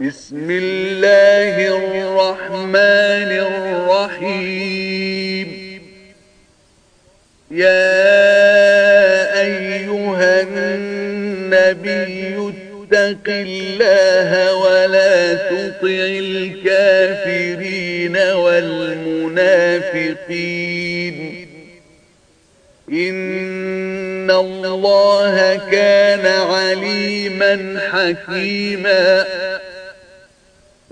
بسم الله الرحمن الرحيم. يا أيها النبي اتق الله ولا تطع الكافرين والمنافقين. إن الله كان عليما حكيما.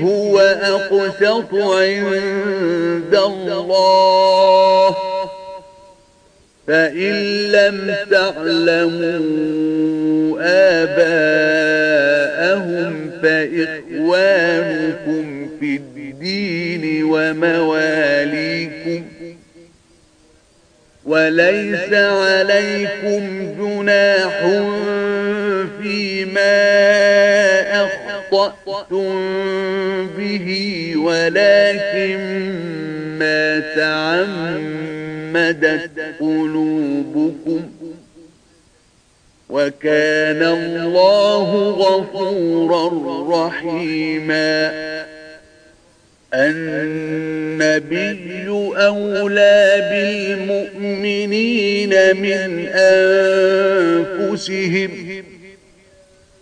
هو أقسط عند الله. فإن لم تعلموا آباءهم فإخوانكم في الدين ومواليكم. وليس عليكم جناح فيما أخطأتم به ولكن ما تعمدت قلوبكم وكان الله غفورا رحيما النبي أولى بالمؤمنين من أنفسهم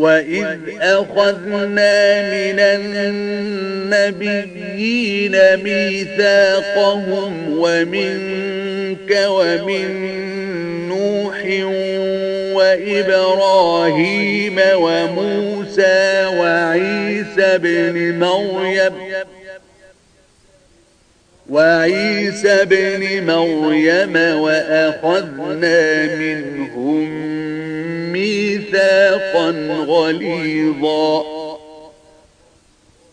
وَإِذْ أَخَذْنَا مِنَ النَّبِيِّينَ مِيثَاقَهُمْ وَمِنْكَ وَمِنْ نُوحٍ وَإِبْرَاهِيمَ وَمُوسَى وَعِيسَى بْنِ مَرْيَمَ وعيسى بن مريم وأخذنا منهم ميثاقا غليظا.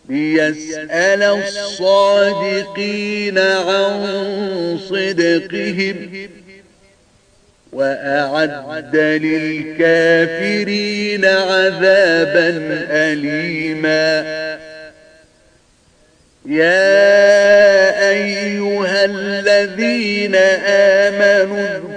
ليسأل الصادقين عن صدقهم وأعد للكافرين عذابا أليما. يا أيها الذين آمنوا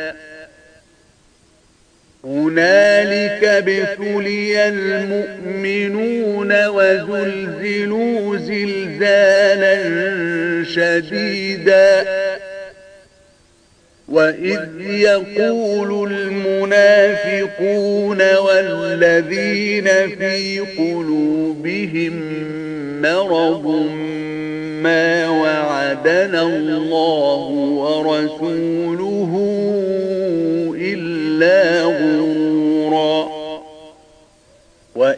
هنالك بثلي المؤمنون وزلزلوا زلزالا شديدا. وإذ يقول المنافقون والذين في قلوبهم مرض ما وعدنا الله ورسوله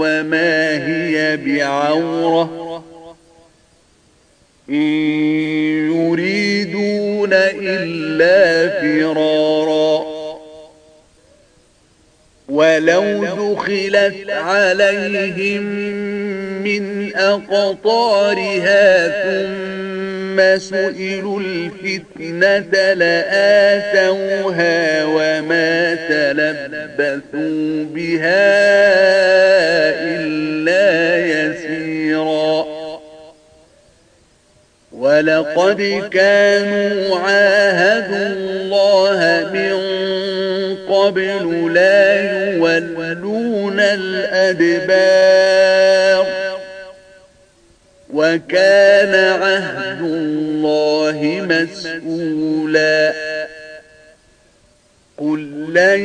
وما هي بعورة إن يريدون إلا فرارا ولو دخلت عليهم من أقطارها ثم لما سئلوا الفتنة لآتوها وما تلبثوا بها إلا يسيرا ولقد كانوا عاهدوا الله من قبل لا يولون الأدبار وكان عهد الله مسؤولا. قل لن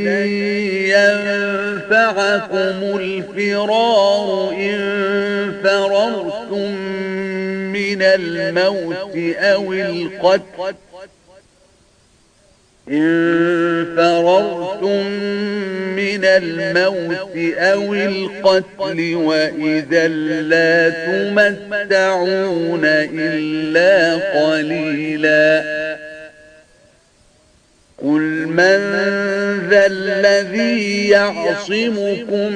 ينفعكم الفرار إن فررتم من الموت أو القتل. إن فررتم من الموت أو القتل وإذا لا تمتعون إلا قليلا قل من ذا الذي يعصمكم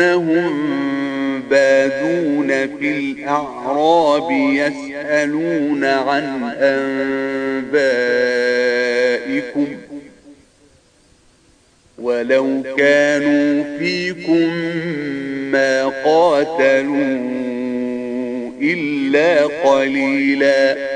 إنهم بادون في الأعراب يسألون عن أنبائكم ولو كانوا فيكم ما قاتلوا إلا قليلا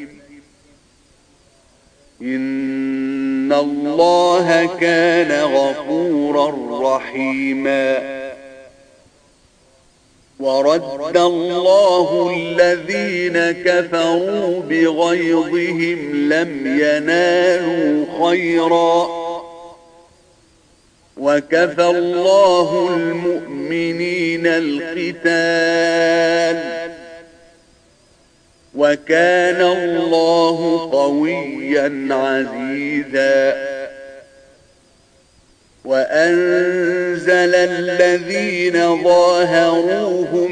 ان الله كان غفورا رحيما ورد الله الذين كفروا بغيظهم لم ينالوا خيرا وكفى الله المؤمنين القتال وكان الله قويا عزيزا. وأنزل الذين ظاهروهم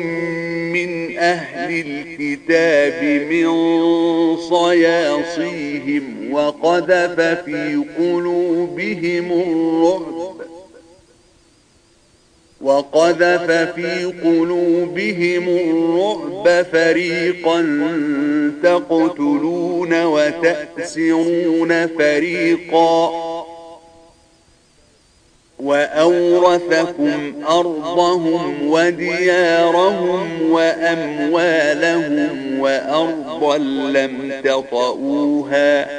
من أهل الكتاب من صياصيهم وقذف في قلوبهم الرعب وقذف في قلوبهم الرعب فريقا تقتلون وتأسرون فريقا وأورثكم أرضهم وديارهم وأموالهم وأرضا لم تطؤوها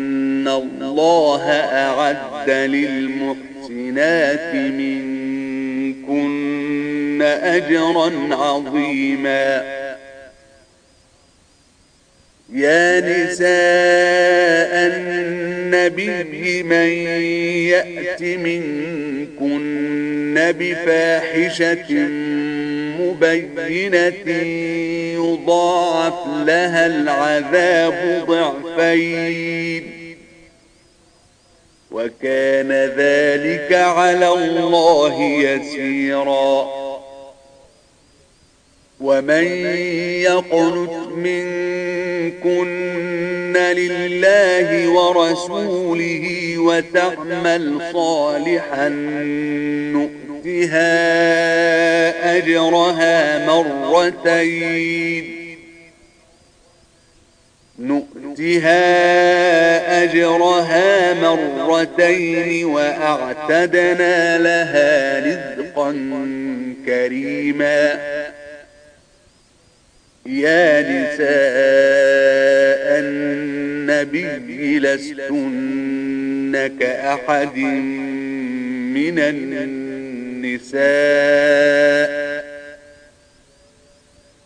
ان الله اعد للمحسنات منكن اجرا عظيما يا نساء النبي من يأت منكن بفاحشة مبينة يضاعف لها العذاب ضعفين وكان ذلك على الله يسيرا. ومن يقنت منكن لله ورسوله وتعمل صالحا نؤتها أجرها مرتين. نؤتها أجرها مرتين وأعتدنا لها رزقا كريما. يا نساء النبي لستن كأحد من النساء.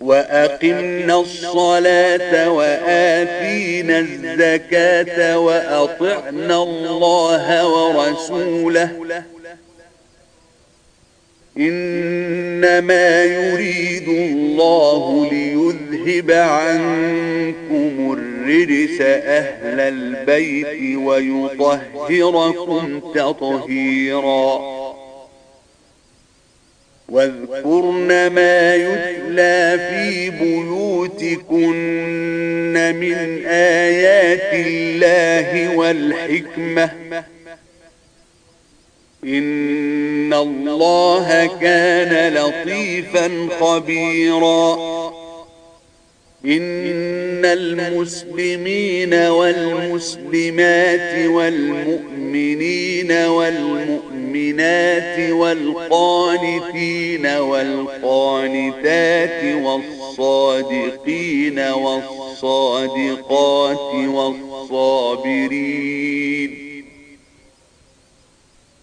وأقمنا الصلاة وآتينا الزكاة وأطعنا الله ورسوله إنما يريد الله ليذهب عنكم الرجس أهل البيت ويطهركم تطهيراً واذكرن ما يتلى في بيوتكن من آيات الله والحكمة. إن الله كان لطيفا خبيرا. إن المسلمين والمسلمات والمؤمنين والمؤمنين والمؤمنات والقانتين والقانتات والصادقين والصادقات والصابرين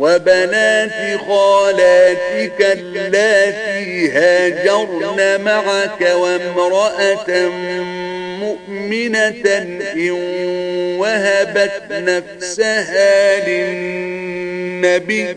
وبنات خالاتك التي هاجرن معك وامرأة مؤمنة إن وهبت نفسها للنبي.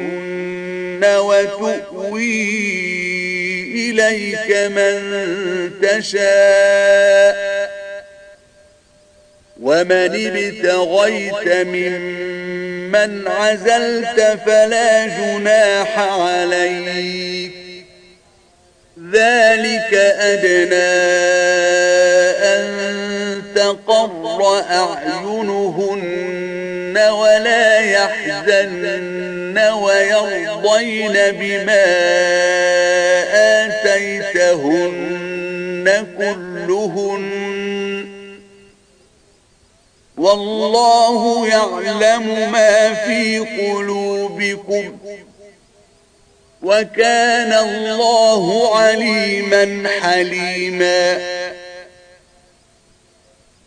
وتؤوي إليك من تشاء ومن ابتغيت ممن عزلت فلا جناح عليك ذلك أدنى أن تقر أعينهن ولا يحزنن ويرضين بما آتيتهن كلهن والله يعلم ما في قلوبكم وكان الله عليما حليما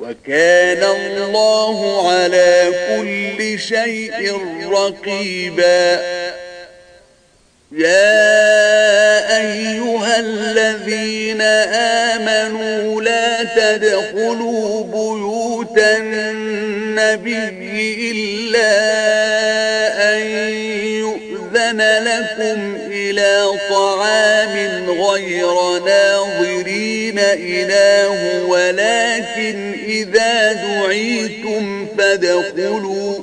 وكان الله على كل شيء رقيبا. يا أيها الذين آمنوا لا تدخلوا بيوت النبي إلا لكم إلى طعام غير ناظرين إله ولكن إذا دعيتم فادخلوا.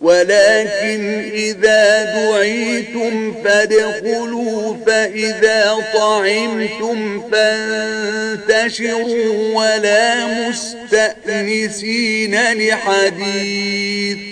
ولكن إذا دعيتم فادخلوا فإذا طعمتم فانتشروا ولا مستأنسين لحديث.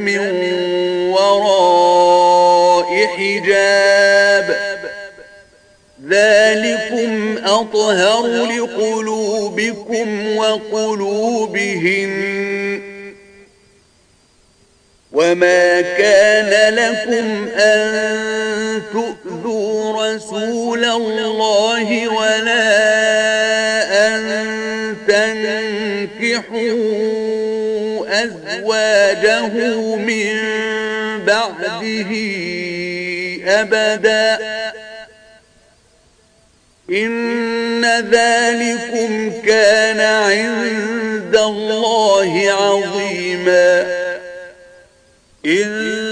من وراء حجاب. ذلكم أطهر لقلوبكم وقلوبهم وما كان لكم أن تؤذوا رسول الله ولا تنكحوا أزواجه من بعده أبدا إن ذلكم كان عند الله عظيما إن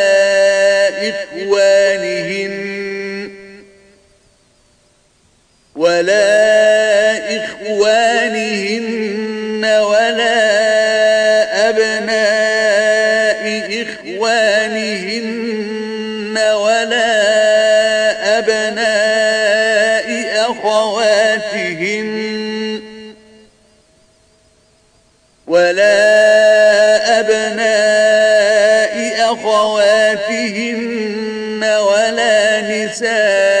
ولا إخوانهن ولا أبناء إخوانهن ولا أبناء أخواتهن ولا أبناء أخواتهن ولا نساء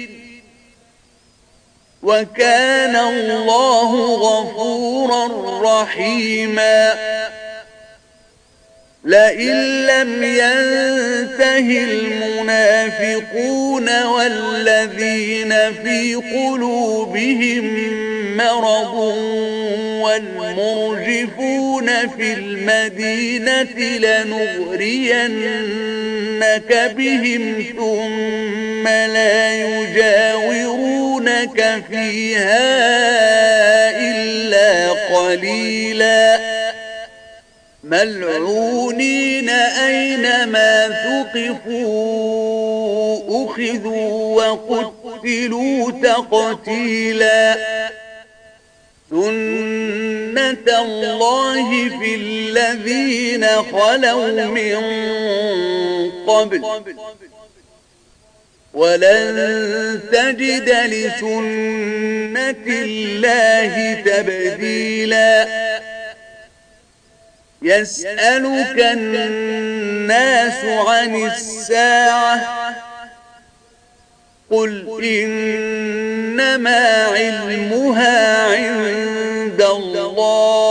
وَكَانَ اللَّهُ غَفُورًا رَّحِيمًا. لئن لم ينتهي المنافقون والذين في قلوبهم مرض والمرجفون في المدينة لنغرينك بهم ثم لا يجاورون يمتعونك فيها إلا قليلا ملعونين أينما ثقفوا أخذوا وقتلوا تقتيلا سنة الله في الذين خلوا من قبل ولن تجد لسنة الله تبديلا. يسألك الناس عن الساعة. قل إنما علمها عند الله.